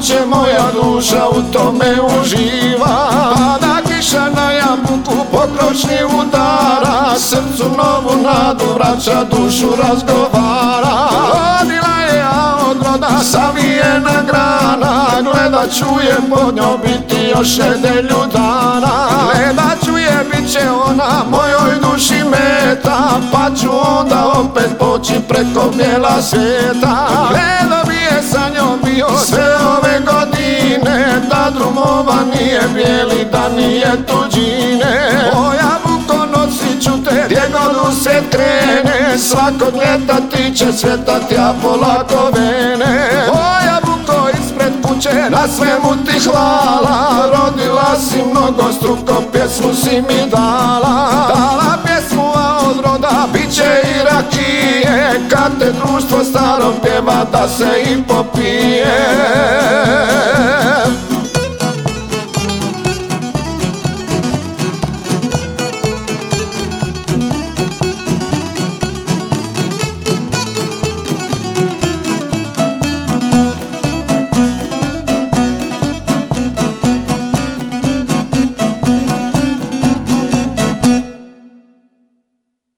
kuće moja duša u tome uživa. Pada kiša na jabuku pokročni udara Srcu novu nadu vraća dušu razgovara. Rodila je ja od roda savijena grana Gleda čuje pod njom biti još nedelju dana Gleda čuje bit će ona mojoj duši meta Pa ću onda opet poći preko bijela svijeta. Gledo bi je sa njom bio sve drumova nije bijeli, da nije tuđine Moja buko nosit ću te gdje god se krene. Svakog ljeta ti će svjetati, a polako vene. Moja buko ispred kuće, na svemu ti hvala. Rodila si mnogo struko, pjesmu si mi dala. Dala pjesmu, a od roda bit će i rakije. Kad te društvo staro pjeva da se i popije